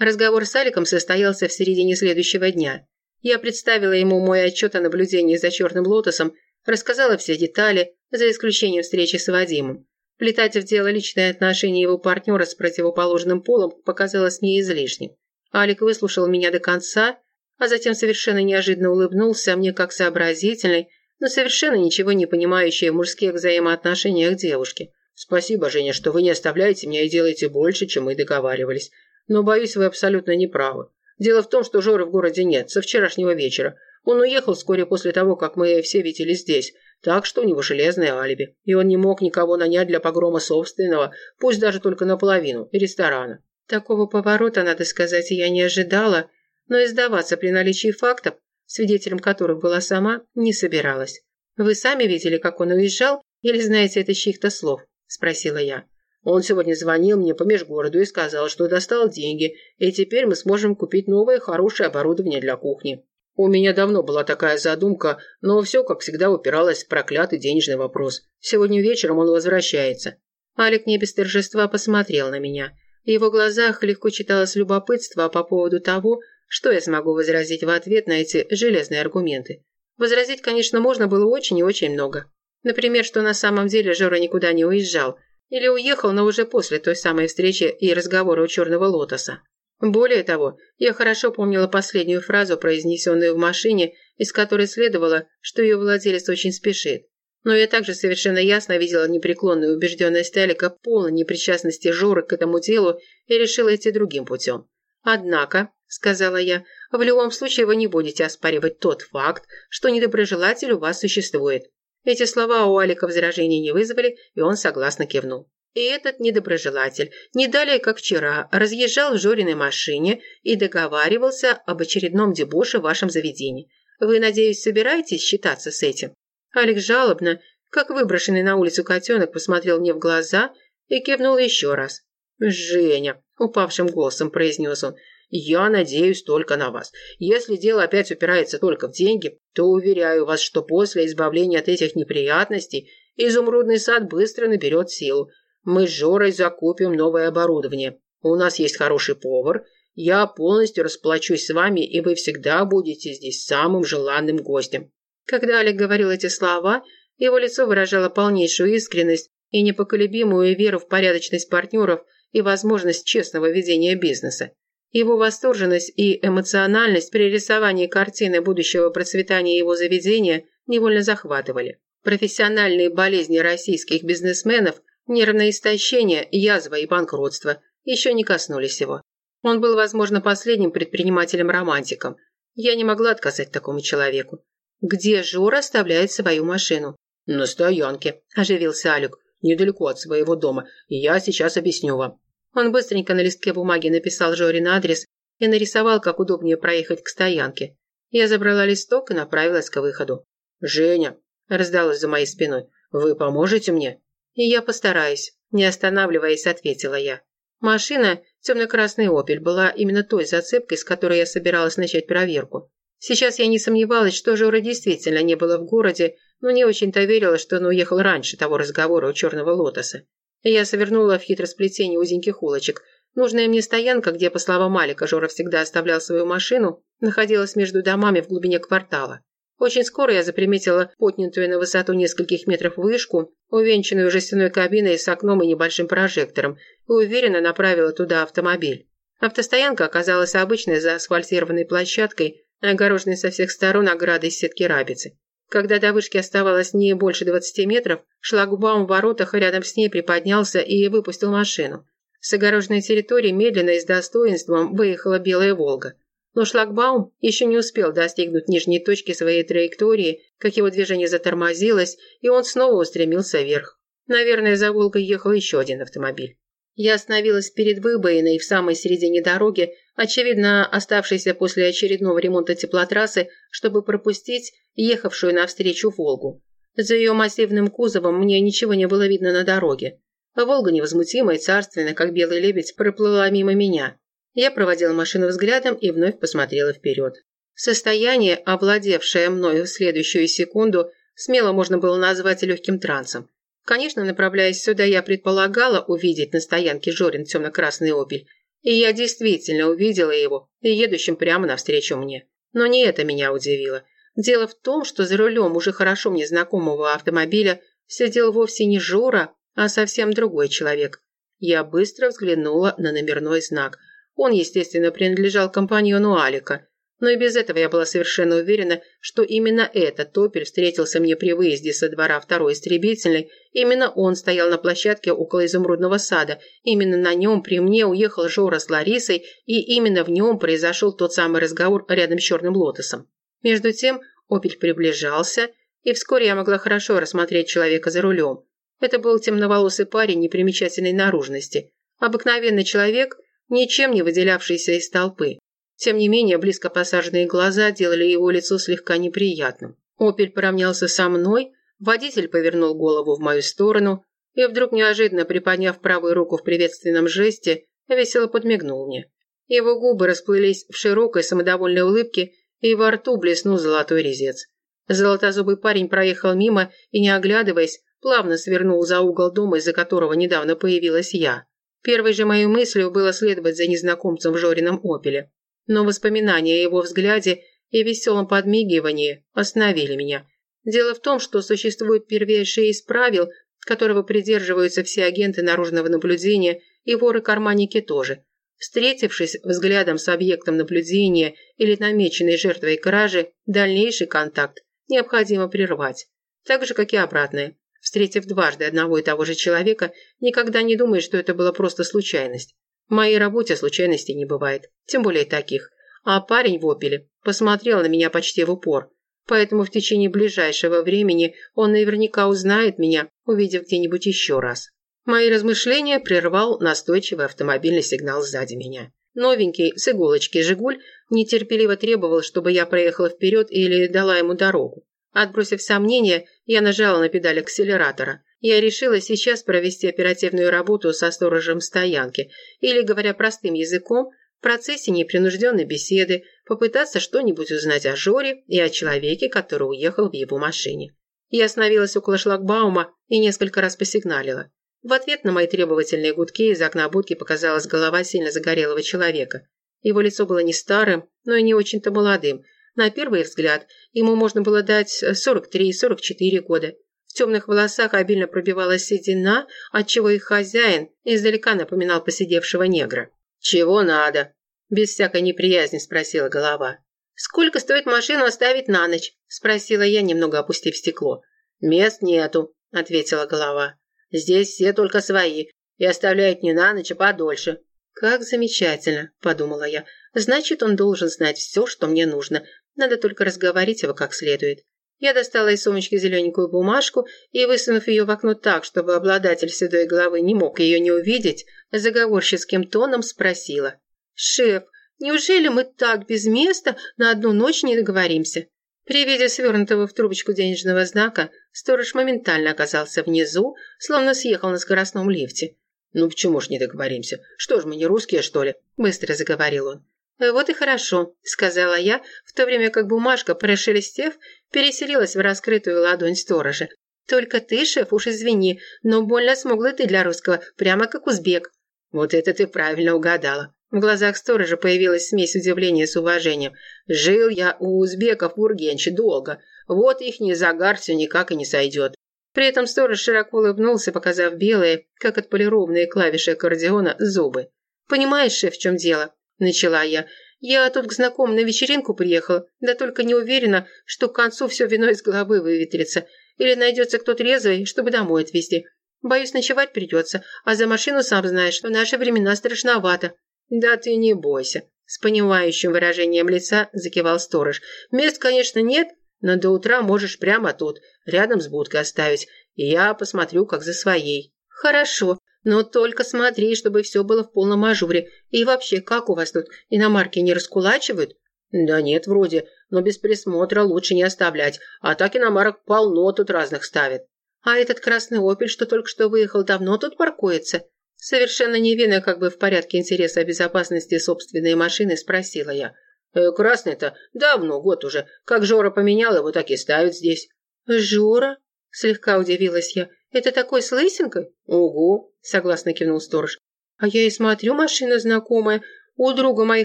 Разговор с Аликом состоялся в середине следующего дня. Я представила ему мой отчет о наблюдении за черным лотосом, рассказала все детали, за исключением встречи с Вадимом. Плетать в дело личные отношения его партнера с противоположным полом показалось мне излишним. Алик выслушал меня до конца, а затем совершенно неожиданно улыбнулся мне как сообразительной, но совершенно ничего не понимающей в мужских взаимоотношениях девушки. «Спасибо, Женя, что вы не оставляете меня и делаете больше, чем мы договаривались. Но, боюсь, вы абсолютно не правы. Дело в том, что Жоры в городе нет, со вчерашнего вечера. Он уехал вскоре после того, как мы все видели здесь, так что у него железное алиби. И он не мог никого нанять для погрома собственного, пусть даже только наполовину, ресторана. Такого поворота, надо сказать, я не ожидала, но и сдаваться при наличии фактов, свидетелем которых была сама, не собиралась. «Вы сами видели, как он уезжал, или знаете это чьих-то слов?» – спросила я. Он сегодня звонил мне по межгороду и сказал, что достал деньги, и теперь мы сможем купить новое хорошее оборудование для кухни. У меня давно была такая задумка, но все, как всегда, упиралось в проклятый денежный вопрос. Сегодня вечером он возвращается. Алик не без торжества посмотрел на меня. В его глазах легко читалось любопытство по поводу того, что я смогу возразить в ответ на эти железные аргументы. Возразить, конечно, можно было очень и очень много. Например, что на самом деле Жора никуда не уезжал – или уехал, но уже после той самой встречи и разговора у черного лотоса. Более того, я хорошо помнила последнюю фразу, произнесенную в машине, из которой следовало, что ее владелец очень спешит. Но я также совершенно ясно видела непреклонную убежденность Алика полной непричастности Жоры к этому делу и решила идти другим путем. «Однако», — сказала я, — «в любом случае вы не будете оспаривать тот факт, что недоброжелатель у вас существует. Эти слова у Алика возражений не вызвали, и он согласно кивнул. И этот недоброжелатель, не далее как вчера, разъезжал в Жориной машине и договаривался об очередном дебоше в вашем заведении. Вы, надеюсь, собираетесь считаться с этим? Алик жалобно, как выброшенный на улицу котенок, посмотрел мне в глаза и кивнул еще раз. «Женя», — упавшим голосом произнес он, я надеюсь только на вас. Если дело опять упирается только в деньги, то уверяю вас, что после избавления от этих неприятностей изумрудный сад быстро наберет силу. Мы с Жорой закупим новое оборудование. У нас есть хороший повар. Я полностью расплачусь с вами, и вы всегда будете здесь самым желанным гостем». Когда Олег говорил эти слова, его лицо выражало полнейшую искренность и непоколебимую веру в порядочность партнеров и возможность честного ведения бизнеса. Его восторженность и эмоциональность при рисовании картины будущего процветания его заведения невольно захватывали. Профессиональные болезни российских бизнесменов, нервное истощение, язва и банкротство еще не коснулись его. Он был, возможно, последним предпринимателем-романтиком. Я не могла отказать такому человеку. «Где Жора оставляет свою машину?» «На стоянке», – оживился Алюк. «Недалеко от своего дома. Я сейчас объясню вам». Он быстренько на листке бумаги написал Жорин адрес и нарисовал, как удобнее проехать к стоянке. Я забрала листок и направилась к выходу. «Женя!» – раздалось за моей спиной. «Вы поможете мне?» «И я постараюсь», – не останавливаясь, ответила я. Машина, темно-красный «Опель», была именно той зацепкой, с которой я собиралась начать проверку. Сейчас я не сомневалась, что Жора действительно не было в городе, но не очень-то верила, что он уехал раньше того разговора у черного лотоса. Я свернула в хитросплетение узеньких улочек. Нужная мне стоянка, где, по словам Малика, Жора всегда оставлял свою машину, находилась между домами в глубине квартала. Очень скоро я заприметила поднятую на высоту нескольких метров вышку, увенчанную жестяной кабиной с окном и небольшим прожектором, и уверенно направила туда автомобиль. Автостоянка оказалась обычной заасфальтированной площадкой, огороженной со всех сторон оградой сетки рабицы. Когда до вышки оставалось не больше 20 метров, шлагбаум в воротах рядом с ней приподнялся и выпустил машину. С огороженной территории медленно и с достоинством выехала белая «Волга». Но шлагбаум еще не успел достигнуть нижней точки своей траектории, как его движение затормозилось, и он снова устремился вверх. Наверное, за «Волгой» ехал еще один автомобиль. Я остановилась перед выбоиной в самой середине дороги, очевидно оставшейся после очередного ремонта теплотрассы, чтобы пропустить ехавшую навстречу «Волгу». За ее массивным кузовом мне ничего не было видно на дороге. «Волга» невозмутимо и царственно, как белый лебедь, проплыла мимо меня. Я проводила машину взглядом и вновь посмотрела вперед. Состояние, овладевшее мною в следующую секунду, смело можно было назвать легким трансом. Конечно, направляясь сюда, я предполагала увидеть на стоянке Жорин темно-красный «Опель». И я действительно увидела его, едущим прямо навстречу мне. Но не это меня удивило. Дело в том, что за рулем уже хорошо мне знакомого автомобиля сидел вовсе не Жора, а совсем другой человек. Я быстро взглянула на номерной знак. Он, естественно, принадлежал компаньону Алика. Но и без этого я была совершенно уверена, что именно этот топель встретился мне при выезде со двора второй истребительной. Именно он стоял на площадке около изумрудного сада. Именно на нем при мне уехал Жора с Ларисой, и именно в нем произошел тот самый разговор рядом с черным лотосом. Между тем Опель приближался, и вскоре я могла хорошо рассмотреть человека за рулем. Это был темноволосый парень непримечательной наружности. Обыкновенный человек, ничем не выделявшийся из толпы. Тем не менее, близко посаженные глаза делали его лицо слегка неприятным. «Опель» поравнялся со мной, водитель повернул голову в мою сторону и вдруг, неожиданно приподняв правую руку в приветственном жесте, весело подмигнул мне. Его губы расплылись в широкой самодовольной улыбке, и во рту блеснул золотой резец. Золотозубый парень проехал мимо и, не оглядываясь, плавно свернул за угол дома, из-за которого недавно появилась я. Первой же моей мыслью было следовать за незнакомцем в Жорином «Опеле» но воспоминания о его взгляде и веселом подмигивании остановили меня. Дело в том, что существует первейший из правил, которого придерживаются все агенты наружного наблюдения и воры-карманники тоже. Встретившись взглядом с объектом наблюдения или намеченной жертвой кражи, дальнейший контакт необходимо прервать. Так же, как и обратное. Встретив дважды одного и того же человека, никогда не думаешь, что это была просто случайность. В моей работе случайностей не бывает, тем более таких. А парень в опеле посмотрел на меня почти в упор. Поэтому в течение ближайшего времени он наверняка узнает меня, увидев где-нибудь еще раз. Мои размышления прервал настойчивый автомобильный сигнал сзади меня. Новенький, с иголочки «Жигуль» нетерпеливо требовал, чтобы я проехала вперед или дала ему дорогу. Отбросив сомнения, я нажала на педаль акселератора. Я решила сейчас провести оперативную работу со сторожем стоянки, или, говоря простым языком, в процессе непринужденной беседы попытаться что-нибудь узнать о Жоре и о человеке, который уехал в его машине. Я остановилась около шлагбаума и несколько раз посигналила. В ответ на мои требовательные гудки из окна будки показалась голова сильно загорелого человека. Его лицо было не старым, но и не очень-то молодым. На первый взгляд ему можно было дать 43-44 года. В темных волосах обильно пробивалась седина, отчего их хозяин издалека напоминал посидевшего негра. «Чего надо?» – без всякой неприязни спросила голова. «Сколько стоит машину оставить на ночь?» – спросила я, немного опустив стекло. «Мест нету», – ответила голова. «Здесь все только свои и оставляют не на ночь, а подольше». «Как замечательно», – подумала я. «Значит, он должен знать все, что мне нужно. Надо только разговорить его как следует». Я достала из сумочки зелененькую бумажку и, высунув ее в окно так, чтобы обладатель седой головы не мог ее не увидеть, заговорческим тоном спросила. «Шеф, неужели мы так без места на одну ночь не договоримся?» При виде свернутого в трубочку денежного знака, сторож моментально оказался внизу, словно съехал на скоростном лифте. «Ну почему ж не договоримся? Что ж, мы не русские, что ли?» – быстро заговорил он. «Вот и хорошо», – сказала я, в то время как бумажка, прошелестев, переселилась в раскрытую ладонь сторожа. «Только ты, шеф, уж извини, но больно смуглый ты для русского, прямо как узбек». «Вот это ты правильно угадала». В глазах сторожа появилась смесь удивления с уважением. «Жил я у узбеков в Ургенче долго. Вот ихний загар все никак и не сойдет». При этом сторож широко улыбнулся, показав белые, как отполированные клавиши аккордеона, зубы. «Понимаешь, шеф, в чем дело?» начала я. «Я тут к знакомым на вечеринку приехала, да только не уверена, что к концу все вино из головы выветрится. Или найдется кто-то резвый, чтобы домой отвезти. Боюсь, ночевать придется, а за машину, сам знаешь, в наши времена страшновато». «Да ты не бойся», – с понимающим выражением лица закивал сторож. «Мест, конечно, нет, но до утра можешь прямо тут, рядом с будкой оставить, и я посмотрю, как за своей». «Хорошо», но только смотри, чтобы все было в полном ажуре. И вообще, как у вас тут, иномарки не раскулачивают?» «Да нет, вроде, но без присмотра лучше не оставлять, а так иномарок полно тут разных ставят». «А этот красный «Опель», что только что выехал, давно тут паркуется?» Совершенно невинно, как бы в порядке интереса безопасности собственной машины, спросила я. «Э, «Красный-то давно, год уже. Как Жора поменял его, так и ставит здесь». «Жора?» – слегка удивилась я. «Это такой с лысинкой?» «Угу», – согласно кивнул сторож. А я и смотрю, машина знакомая. У друга моей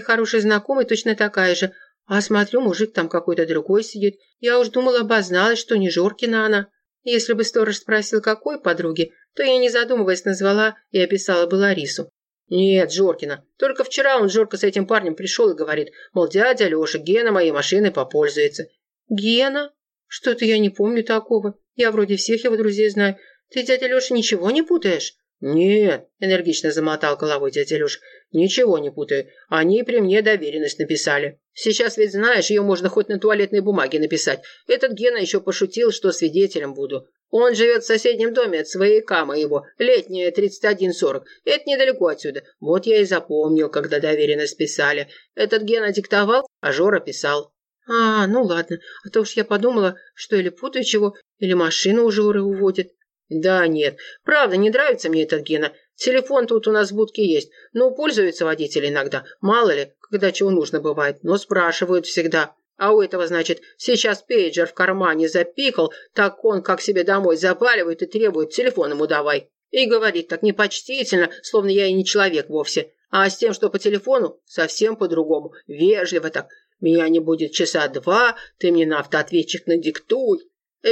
хорошей знакомой точно такая же. А смотрю, мужик там какой-то другой сидит. Я уж думала, обозналась, что не Жоркина она. Если бы сторож спросил, какой подруги, то я, не задумываясь, назвала и описала бы Ларису. «Нет, Жоркина. Только вчера он Жорка с этим парнем пришел и говорит, мол, дядя Леша, Гена моей машиной попользуется». «Гена? Что-то я не помню такого. Я вроде всех его друзей знаю. Ты, дядя Леша, ничего не путаешь?» «Нет», – энергично замотал головой дядя Леша, – «ничего не путаю. Они при мне доверенность написали. Сейчас ведь знаешь, ее можно хоть на туалетной бумаге написать. Этот Гена еще пошутил, что свидетелем буду. Он живет в соседнем доме от свояка моего, летняя 3140. Это недалеко отсюда. Вот я и запомнил, когда доверенность писали. Этот Гена диктовал, а Жора писал». «А, ну ладно, а то уж я подумала, что или путаю чего, или машину у Жоры уводит». «Да нет, правда, не нравится мне этот Гена. Телефон тут у нас в будке есть. Ну, пользуются водители иногда. Мало ли, когда чего нужно бывает. Но спрашивают всегда. А у этого, значит, сейчас пейджер в кармане запикал, так он как себе домой запаливает и требует телефон ему давай. И говорит так непочтительно, словно я и не человек вовсе. А с тем, что по телефону, совсем по-другому. Вежливо так. Меня не будет часа два, ты мне на автоответчик надиктуй.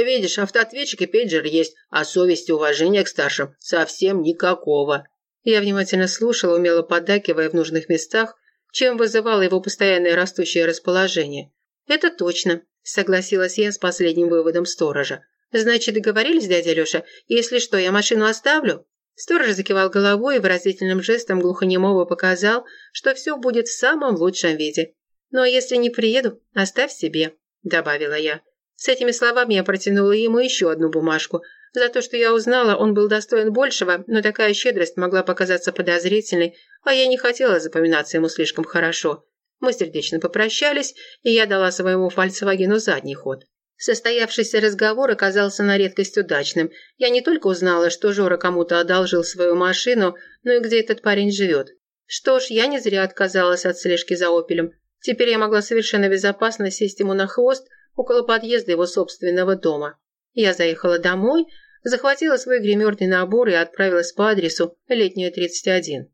Видишь, автоответчик и пейджер есть, а совести уважения к старшим совсем никакого. Я внимательно слушала, умело поддакивая в нужных местах, чем вызывало его постоянное растущее расположение. «Это точно», – согласилась я с последним выводом сторожа. «Значит, договорились, дядя Леша? Если что, я машину оставлю?» Сторож закивал головой и выразительным жестом глухонемого показал, что все будет в самом лучшем виде. «Ну а если не приеду, оставь себе», – добавила я. С этими словами я протянула ему еще одну бумажку. За то, что я узнала, он был достоин большего, но такая щедрость могла показаться подозрительной, а я не хотела запоминаться ему слишком хорошо. Мы сердечно попрощались, и я дала своему «Фольксвагену» задний ход. Состоявшийся разговор оказался на редкость удачным. Я не только узнала, что Жора кому-то одолжил свою машину, но и где этот парень живет. Что ж, я не зря отказалась от слежки за «Опелем». Теперь я могла совершенно безопасно сесть ему на хвост около подъезда его собственного дома. Я заехала домой, захватила свой гримерный набор и отправилась по адресу Летняя, 31.